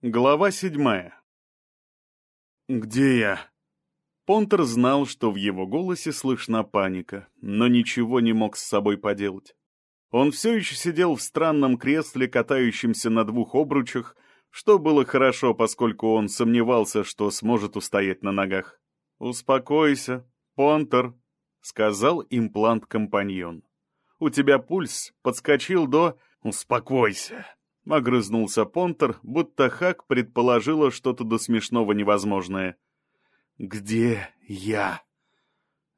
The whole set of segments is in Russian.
Глава седьмая. «Где я?» Понтер знал, что в его голосе слышна паника, но ничего не мог с собой поделать. Он все еще сидел в странном кресле, катающемся на двух обручах, что было хорошо, поскольку он сомневался, что сможет устоять на ногах. «Успокойся, Понтер», — сказал имплант-компаньон. «У тебя пульс подскочил до...» «Успокойся», — огрызнулся Понтер, будто Хак предположила что-то до смешного невозможное. «Где я?»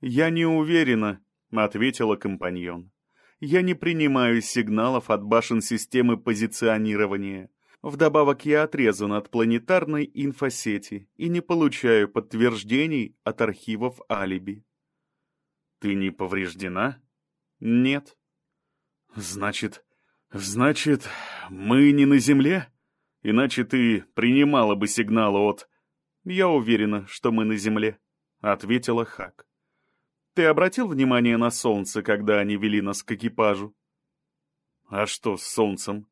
«Я не уверена», — ответила компаньон. «Я не принимаю сигналов от башен системы позиционирования. Вдобавок я отрезан от планетарной инфосети и не получаю подтверждений от архивов алиби». «Ты не повреждена?» «Нет». «Значит, «Значит, мы не на Земле? Иначе ты принимала бы сигналы от...» «Я уверена, что мы на Земле», — ответила Хак. «Ты обратил внимание на Солнце, когда они вели нас к экипажу?» «А что с Солнцем?»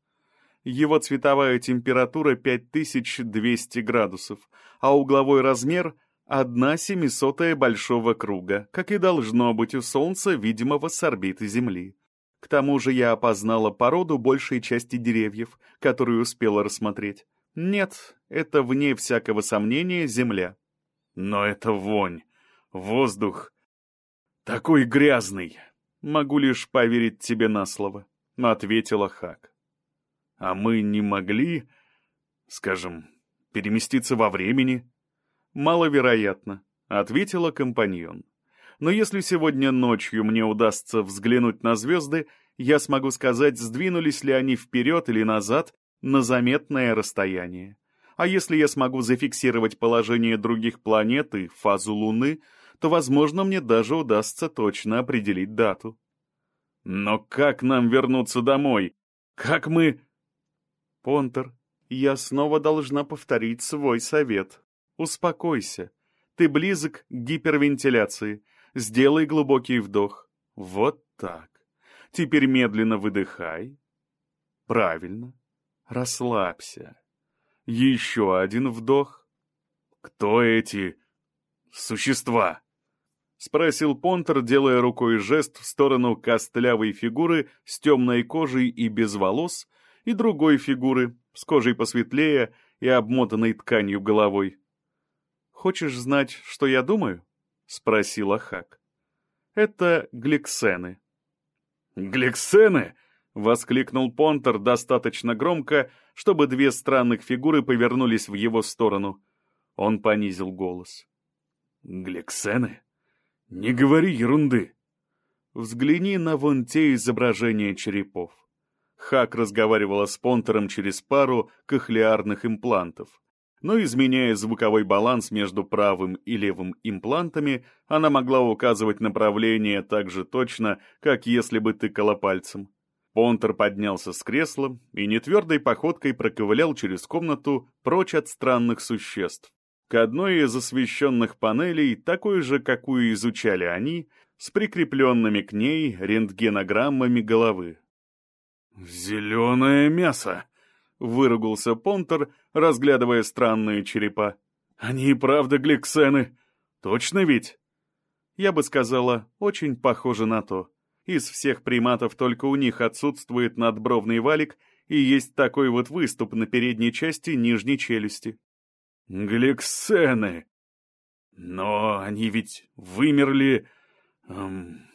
Его цветовая температура 5200 градусов, а угловой размер — одна семисотая большого круга, как и должно быть у Солнца, видимого с орбиты Земли. К тому же я опознала породу большей части деревьев, которую успела рассмотреть. Нет, это вне всякого сомнения земля. Но это вонь, воздух такой грязный. Могу лишь поверить тебе на слово, ответила Хак. А мы не могли, скажем, переместиться во времени? Маловероятно, ответила компаньон но если сегодня ночью мне удастся взглянуть на звезды, я смогу сказать, сдвинулись ли они вперед или назад на заметное расстояние. А если я смогу зафиксировать положение других планет и фазу Луны, то, возможно, мне даже удастся точно определить дату. Но как нам вернуться домой? Как мы... Понтер, я снова должна повторить свой совет. Успокойся. Ты близок к гипервентиляции. Сделай глубокий вдох. Вот так. Теперь медленно выдыхай. Правильно. Расслабься. Еще один вдох. Кто эти существа? Спросил Понтер, делая рукой жест в сторону костлявой фигуры с темной кожей и без волос, и другой фигуры с кожей посветлее и обмотанной тканью головой. «Хочешь знать, что я думаю?» — спросила Хак. «Это гликсены». «Гликсены?» — воскликнул Понтер достаточно громко, чтобы две странных фигуры повернулись в его сторону. Он понизил голос. «Гликсены? Не говори ерунды!» «Взгляни на вон те изображения черепов». Хак разговаривала с Понтером через пару кохлеарных имплантов но изменяя звуковой баланс между правым и левым имплантами, она могла указывать направление так же точно, как если бы тыкала пальцем. Понтер поднялся с кресла и нетвердой походкой проковылял через комнату прочь от странных существ. К одной из освещенных панелей, такой же, какую изучали они, с прикрепленными к ней рентгенограммами головы. «Зеленое мясо!» — выругался Понтер, разглядывая странные черепа. «Они и правда гликсены. Точно ведь?» Я бы сказала, очень похоже на то. Из всех приматов только у них отсутствует надбровный валик и есть такой вот выступ на передней части нижней челюсти. «Гликсены! Но они ведь вымерли... Эм,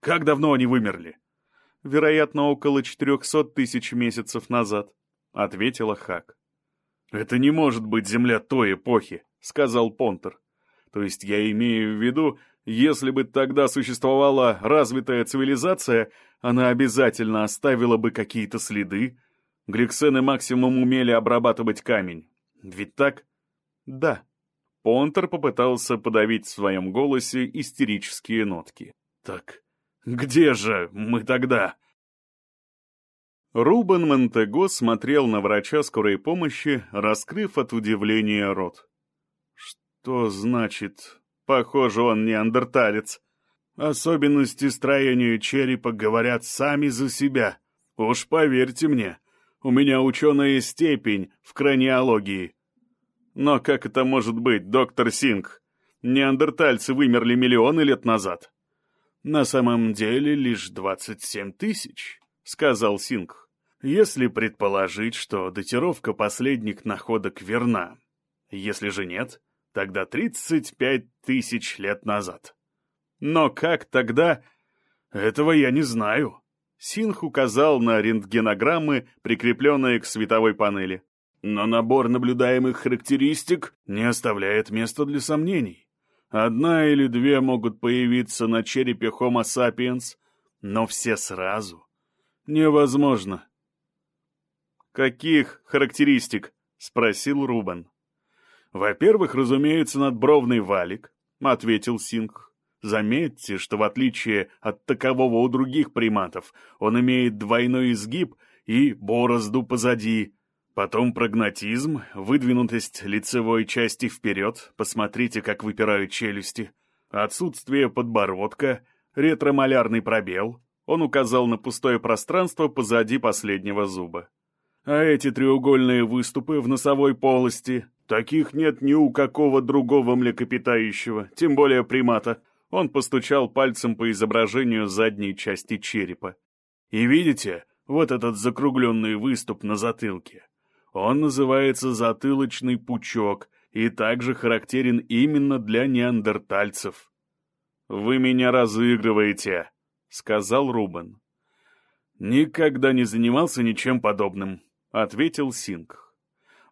как давно они вымерли?» «Вероятно, около четырехсот тысяч месяцев назад», — ответила Хак. «Это не может быть земля той эпохи», — сказал Понтер. «То есть я имею в виду, если бы тогда существовала развитая цивилизация, она обязательно оставила бы какие-то следы. Гликсены максимум умели обрабатывать камень. Ведь так?» «Да». Понтер попытался подавить в своем голосе истерические нотки. «Так где же мы тогда?» Рубен Монтего смотрел на врача скорой помощи, раскрыв от удивления рот. «Что значит? Похоже, он неандерталец. Особенности строения черепа говорят сами за себя. Уж поверьте мне, У меня ученая степень в краниологии. Но как это может быть, доктор Сингх? Неандертальцы вымерли миллионы лет назад. На самом деле лишь 27 тысяч, сказал Сингх. Если предположить, что датировка последних находок верна. Если же нет, тогда 35 тысяч лет назад. Но как тогда? Этого я не знаю. Синх указал на рентгенограммы, прикрепленные к световой панели. Но набор наблюдаемых характеристик не оставляет места для сомнений. Одна или две могут появиться на черепе Homo sapiens, но все сразу. Невозможно. «Каких характеристик?» — спросил Рубан. «Во-первых, разумеется, надбровный валик», — ответил Синг. Заметьте, что в отличие от такового у других приматов, он имеет двойной изгиб и борозду позади. Потом прогнатизм, выдвинутость лицевой части вперед, посмотрите, как выпирают челюсти. Отсутствие подбородка, ретромолярный пробел. Он указал на пустое пространство позади последнего зуба. А эти треугольные выступы в носовой полости, таких нет ни у какого другого млекопитающего, тем более примата. Он постучал пальцем по изображению задней части черепа. И видите, вот этот закругленный выступ на затылке. Он называется затылочный пучок и также характерен именно для неандертальцев. «Вы меня разыгрываете», — сказал Рубен. «Никогда не занимался ничем подобным», — ответил Синг.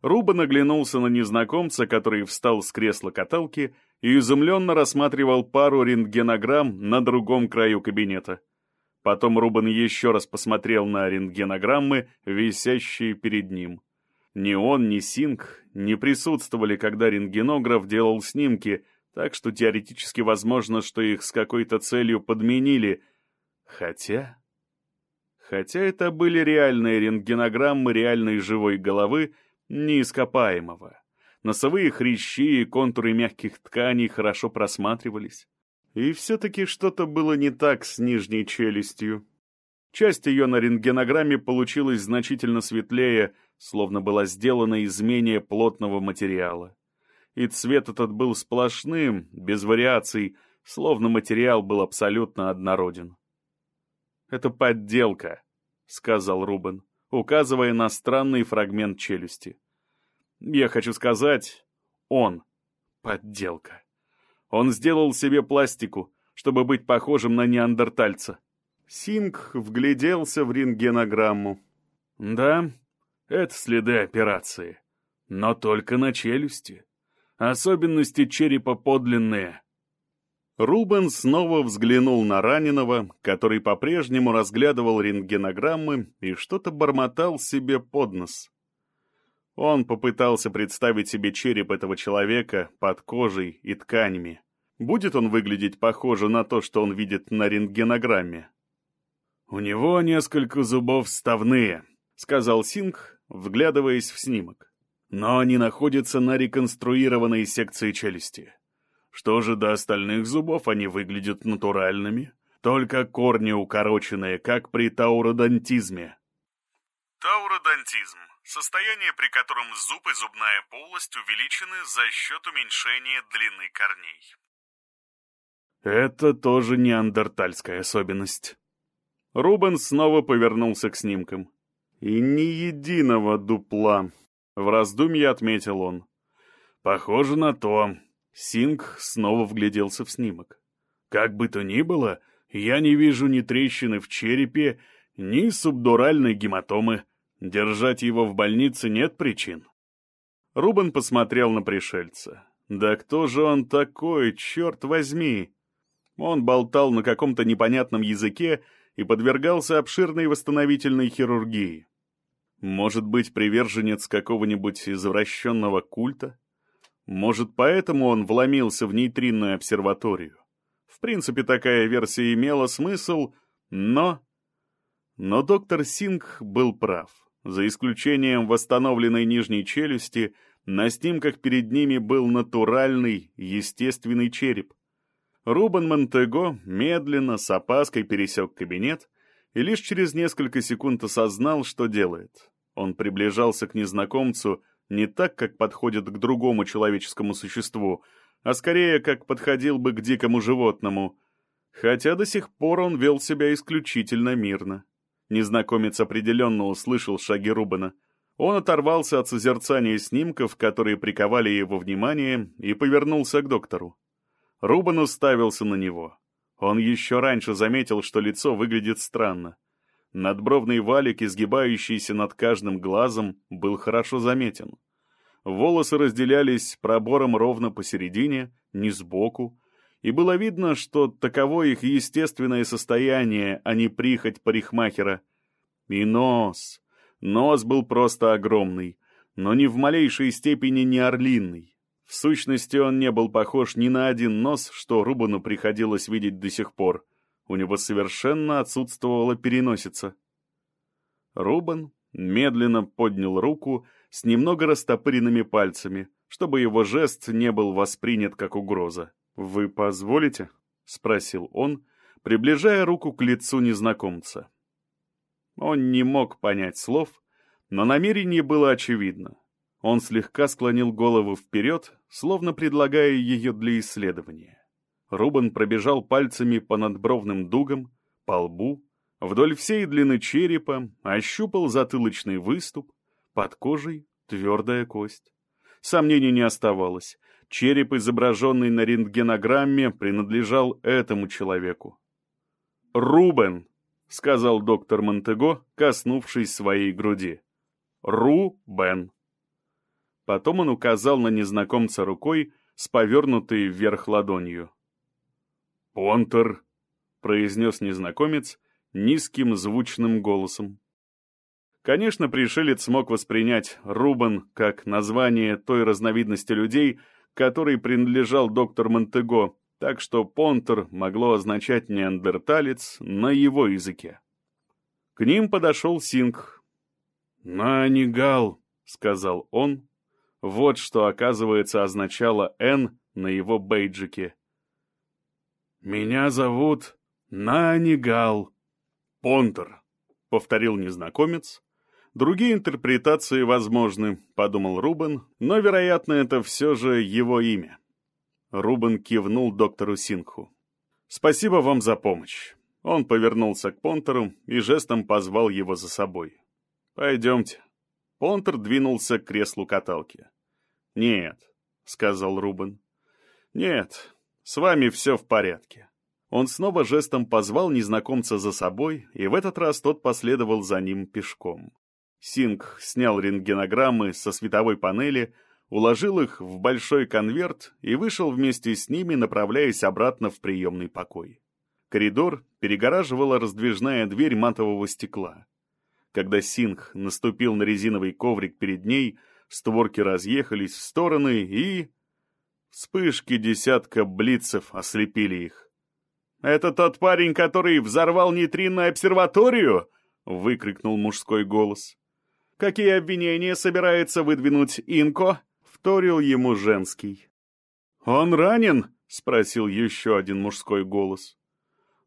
Рубен оглянулся на незнакомца, который встал с кресла каталки и изумленно рассматривал пару рентгенограмм на другом краю кабинета. Потом Рубен еще раз посмотрел на рентгенограммы, висящие перед ним. Ни он, ни Синг не присутствовали, когда рентгенограф делал снимки, так что теоретически возможно, что их с какой-то целью подменили. Хотя... Хотя это были реальные рентгенограммы реальной живой головы неископаемого. Носовые хрящи и контуры мягких тканей хорошо просматривались. И все-таки что-то было не так с нижней челюстью. Часть ее на рентгенограмме получилась значительно светлее, словно была сделана из менее плотного материала. И цвет этот был сплошным, без вариаций, словно материал был абсолютно однороден. «Это подделка», — сказал Рубен, указывая на странный фрагмент челюсти. Я хочу сказать, он подделка. Он сделал себе пластику, чтобы быть похожим на неандертальца. Синг вгляделся в рентгенограмму. Да, это следы операции. Но только на челюсти. Особенности черепа подлинные. Рубен снова взглянул на раненого, который по-прежнему разглядывал рентгенограммы и что-то бормотал себе под нос. Он попытался представить себе череп этого человека под кожей и тканями. Будет он выглядеть похоже на то, что он видит на рентгенограмме? «У него несколько зубов вставные», — сказал Синг, вглядываясь в снимок. «Но они находятся на реконструированной секции челюсти. Что же до остальных зубов, они выглядят натуральными, только корни укороченные, как при тауродонтизме». Тауродонтизм Состояние, при котором зуб и зубная полость увеличены за счет уменьшения длины корней. Это тоже неандертальская особенность. Рубен снова повернулся к снимкам. И ни единого дупла. В раздумье отметил он. Похоже на то. Синг снова вгляделся в снимок. Как бы то ни было, я не вижу ни трещины в черепе, ни субдуральной гематомы. Держать его в больнице нет причин. Рубен посмотрел на пришельца. Да кто же он такой, черт возьми? Он болтал на каком-то непонятном языке и подвергался обширной восстановительной хирургии. Может быть, приверженец какого-нибудь извращенного культа? Может, поэтому он вломился в нейтринную обсерваторию? В принципе, такая версия имела смысл, но... Но доктор Синг был прав. За исключением восстановленной нижней челюсти, на снимках перед ними был натуральный, естественный череп. Рубен Монтего медленно, с опаской пересек кабинет и лишь через несколько секунд осознал, что делает. Он приближался к незнакомцу не так, как подходит к другому человеческому существу, а скорее, как подходил бы к дикому животному. Хотя до сих пор он вел себя исключительно мирно. Незнакомец определенно услышал шаги Рубана. Он оторвался от созерцания снимков, которые приковали его внимание, и повернулся к доктору. Рубан уставился на него. Он еще раньше заметил, что лицо выглядит странно. Надбровный валик, изгибающийся над каждым глазом, был хорошо заметен. Волосы разделялись пробором ровно посередине, не сбоку, и было видно, что таково их естественное состояние, а не прихоть парикмахера. И нос. Нос был просто огромный, но ни в малейшей степени не орлиный. В сущности, он не был похож ни на один нос, что Рубану приходилось видеть до сих пор. У него совершенно отсутствовала переносица. Рубан медленно поднял руку с немного растопыренными пальцами, чтобы его жест не был воспринят как угроза. «Вы позволите?» — спросил он, приближая руку к лицу незнакомца. Он не мог понять слов, но намерение было очевидно. Он слегка склонил голову вперед, словно предлагая ее для исследования. Рубан пробежал пальцами по надбровным дугам, по лбу, вдоль всей длины черепа, ощупал затылочный выступ, под кожей твердая кость. Сомнений не оставалось. Череп, изображенный на рентгенограмме, принадлежал этому человеку. «Рубен», — сказал доктор Монтего, коснувшись своей груди. «Рубен». Потом он указал на незнакомца рукой с повернутой вверх ладонью. «Понтер», — произнес незнакомец низким звучным голосом. Конечно, пришелец смог воспринять Рубан как название той разновидности людей, которой принадлежал доктор Монтего, так что Понтер могло означать неандерталец на его языке. К ним подошел Синг. «Нанигал», — сказал он, вот что, оказывается, означало «Н» на его бейджике. «Меня зовут Нанигал Понтер», — повторил незнакомец. «Другие интерпретации возможны», — подумал Рубен, но, вероятно, это все же его имя. Рубен кивнул доктору Сингху. «Спасибо вам за помощь». Он повернулся к Понтеру и жестом позвал его за собой. «Пойдемте». Понтер двинулся к креслу каталки. «Нет», — сказал Рубен. «Нет, с вами все в порядке». Он снова жестом позвал незнакомца за собой, и в этот раз тот последовал за ним пешком. Синг снял рентгенограммы со световой панели, уложил их в большой конверт и вышел вместе с ними, направляясь обратно в приемный покой. Коридор перегораживала раздвижная дверь матового стекла. Когда Синг наступил на резиновый коврик перед ней, створки разъехались в стороны и... Вспышки десятка блицев ослепили их. «Это тот парень, который взорвал нейтринную обсерваторию?» — выкрикнул мужской голос. «Какие обвинения собирается выдвинуть Инко?» — вторил ему женский. «Он ранен?» — спросил еще один мужской голос.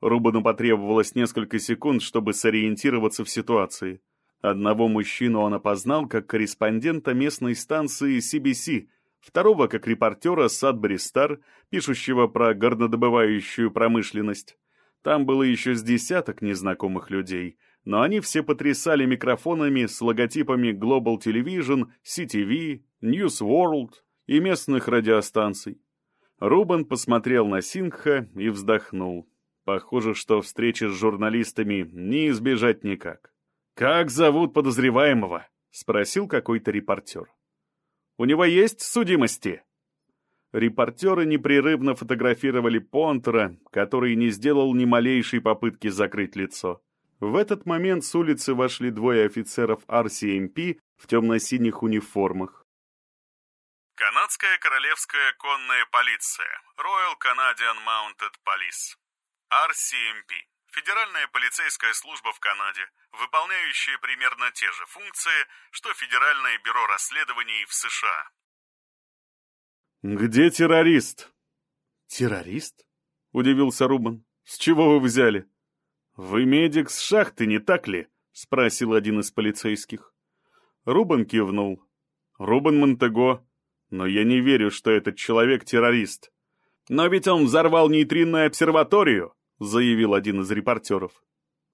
Рубану потребовалось несколько секунд, чтобы сориентироваться в ситуации. Одного мужчину он опознал как корреспондента местной станции CBC, второго как репортера Садбери Стар, пишущего про горнодобывающую промышленность. Там было еще с десяток незнакомых людей, но они все потрясали микрофонами с логотипами Global Television, CTV, News World и местных радиостанций. Рубан посмотрел на Сингха и вздохнул. Похоже, что встречи с журналистами не избежать никак. «Как зовут подозреваемого?» — спросил какой-то репортер. «У него есть судимости?» Репортеры непрерывно фотографировали Понтера, который не сделал ни малейшей попытки закрыть лицо. В этот момент с улицы вошли двое офицеров RCMP в темно-синих униформах. Канадская королевская конная полиция. Royal Canadian Mounted Police. RCMP. Федеральная полицейская служба в Канаде, выполняющая примерно те же функции, что Федеральное бюро расследований в США. «Где террорист?» «Террорист?» — удивился Рубан. «С чего вы взяли?» «Вы медик с шахты, не так ли?» — спросил один из полицейских. Рубен кивнул. Рубен Монтего. Но я не верю, что этот человек террорист. Но ведь он взорвал нейтринную обсерваторию, заявил один из репортеров.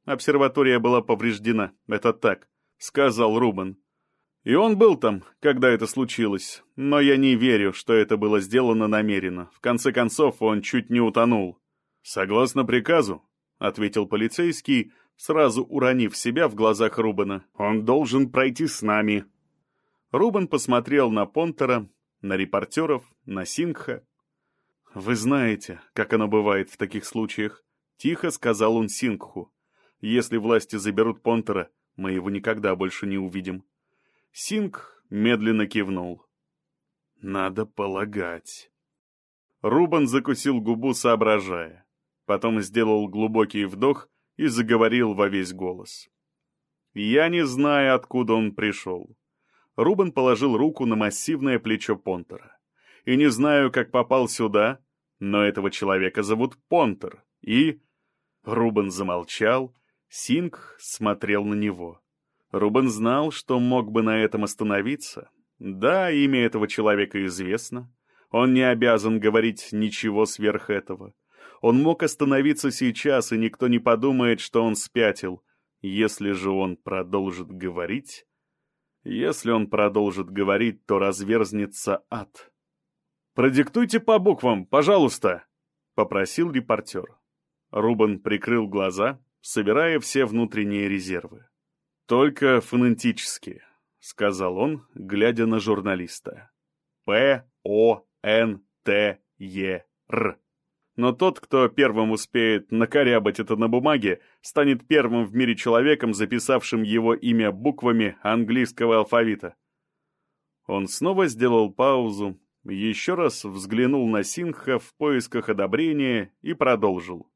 Обсерватория была повреждена, это так, сказал Рубен. И он был там, когда это случилось, но я не верю, что это было сделано намеренно. В конце концов, он чуть не утонул. Согласно приказу, ответил полицейский, сразу уронив себя в глазах Рубена. Он должен пройти с нами. Рубен посмотрел на Понтера, на репортеров, на Сингха. «Вы знаете, как оно бывает в таких случаях», — тихо сказал он Сингху. «Если власти заберут Понтера, мы его никогда больше не увидим». Синг медленно кивнул. «Надо полагать». Рубан закусил губу, соображая. Потом сделал глубокий вдох и заговорил во весь голос. «Я не знаю, откуда он пришел». Рубан положил руку на массивное плечо Понтера. «И не знаю, как попал сюда, но этого человека зовут Понтер, и...» Рубан замолчал, Синг смотрел на него. Рубен знал, что мог бы на этом остановиться. Да, имя этого человека известно. Он не обязан говорить ничего сверх этого. Он мог остановиться сейчас, и никто не подумает, что он спятил. Если же он продолжит говорить... Если он продолжит говорить, то разверзнется ад. «Продиктуйте по буквам, пожалуйста», — попросил репортер. Рубен прикрыл глаза, собирая все внутренние резервы. «Только фонетически», — сказал он, глядя на журналиста. «П-О-Н-Т-Е-Р». Но тот, кто первым успеет накорябать это на бумаге, станет первым в мире человеком, записавшим его имя буквами английского алфавита. Он снова сделал паузу, еще раз взглянул на Синха в поисках одобрения и продолжил.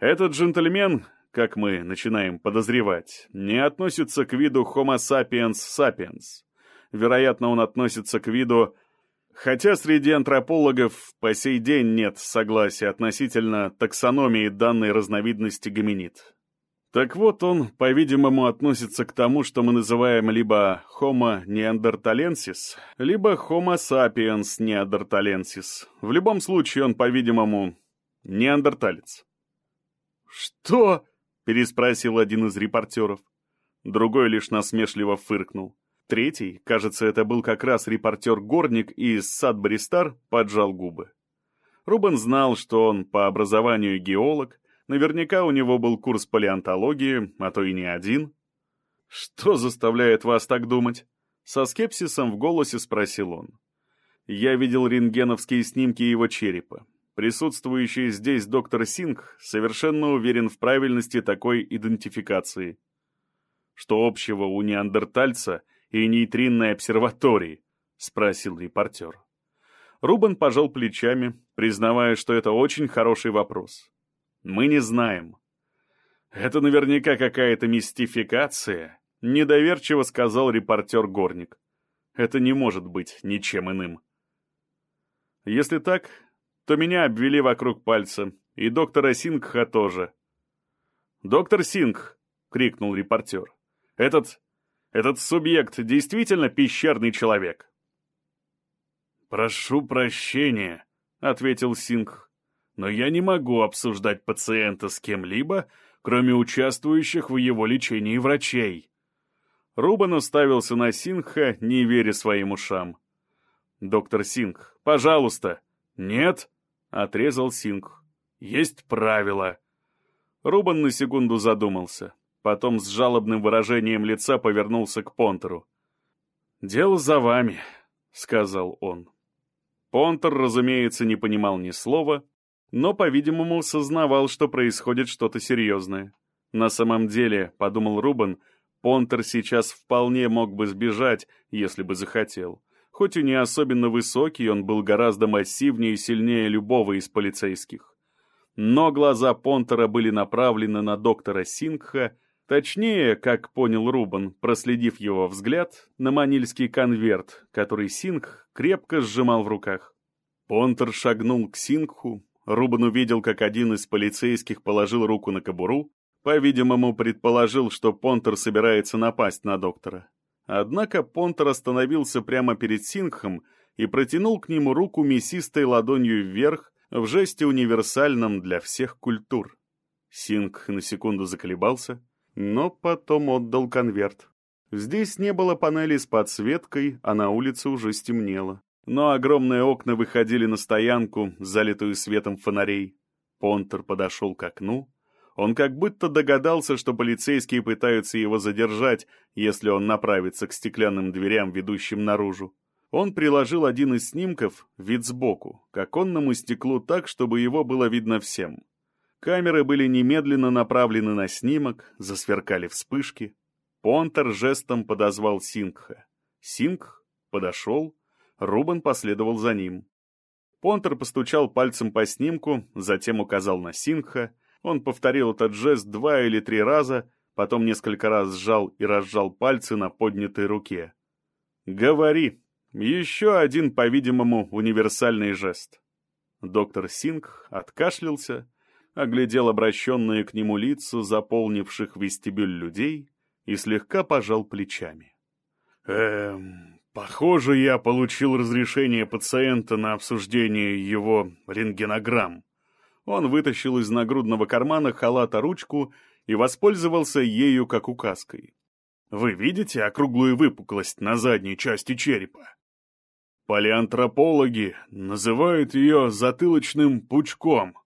«Этот джентльмен как мы начинаем подозревать, не относится к виду Homo sapiens sapiens. Вероятно, он относится к виду... Хотя среди антропологов по сей день нет согласия относительно таксономии данной разновидности гоминид. Так вот, он, по-видимому, относится к тому, что мы называем либо Homo neanderthalensis, либо Homo sapiens neanderthalensis. В любом случае, он, по-видимому, неандерталец. «Что?» переспросил один из репортеров. Другой лишь насмешливо фыркнул. Третий, кажется, это был как раз репортер-горник из Садбери Стар, поджал губы. Рубен знал, что он по образованию геолог, наверняка у него был курс палеонтологии, а то и не один. «Что заставляет вас так думать?» Со скепсисом в голосе спросил он. «Я видел рентгеновские снимки его черепа. Присутствующий здесь доктор Синг совершенно уверен в правильности такой идентификации. Что общего у неандертальца и нейтринной обсерватории? Спросил репортер. Рубен пожал плечами, признавая, что это очень хороший вопрос. Мы не знаем. Это наверняка какая-то мистификация, недоверчиво сказал репортер Горник. Это не может быть ничем иным. Если так, то меня обвели вокруг пальца, и доктора Сингха тоже. «Доктор Сингх!» — крикнул репортер. «Этот... этот субъект действительно пещерный человек?» «Прошу прощения», — ответил Сингх, «но я не могу обсуждать пациента с кем-либо, кроме участвующих в его лечении врачей». Рубан уставился на Сингха, не веря своим ушам. «Доктор Сингх, пожалуйста!» «Нет», — отрезал Синг. «Есть правила». Рубан на секунду задумался. Потом с жалобным выражением лица повернулся к Понтеру. «Дело за вами», — сказал он. Понтер, разумеется, не понимал ни слова, но, по-видимому, сознавал, что происходит что-то серьезное. На самом деле, — подумал Рубан, — Понтер сейчас вполне мог бы сбежать, если бы захотел. Хоть и не особенно высокий, он был гораздо массивнее и сильнее любого из полицейских. Но глаза Понтера были направлены на доктора Сингха, точнее, как понял Рубан, проследив его взгляд, на манильский конверт, который Сингх крепко сжимал в руках. Понтер шагнул к Сингху, Рубан увидел, как один из полицейских положил руку на кобуру, по-видимому, предположил, что Понтер собирается напасть на доктора. Однако Понтер остановился прямо перед Сингхом и протянул к нему руку мясистой ладонью вверх в жесте универсальном для всех культур. Сингх на секунду заколебался, но потом отдал конверт. Здесь не было панели с подсветкой, а на улице уже стемнело. Но огромные окна выходили на стоянку, залитую светом фонарей. Понтер подошел к окну. Он как будто догадался, что полицейские пытаются его задержать, если он направится к стеклянным дверям, ведущим наружу. Он приложил один из снимков, вид сбоку, к оконному стеклу так, чтобы его было видно всем. Камеры были немедленно направлены на снимок, засверкали вспышки. Понтер жестом подозвал Сингха. Сингх подошел, Рубен последовал за ним. Понтер постучал пальцем по снимку, затем указал на Сингха. Он повторил этот жест два или три раза, потом несколько раз сжал и разжал пальцы на поднятой руке. «Говори!» Еще один, по-видимому, универсальный жест. Доктор Сингх откашлялся, оглядел обращенные к нему лица, заполнивших вестибюль людей, и слегка пожал плечами. «Эм, похоже, я получил разрешение пациента на обсуждение его рентгенограмм». Он вытащил из нагрудного кармана халата ручку и воспользовался ею как указкой. «Вы видите округлую выпуклость на задней части черепа?» Палеантропологи называют ее затылочным пучком.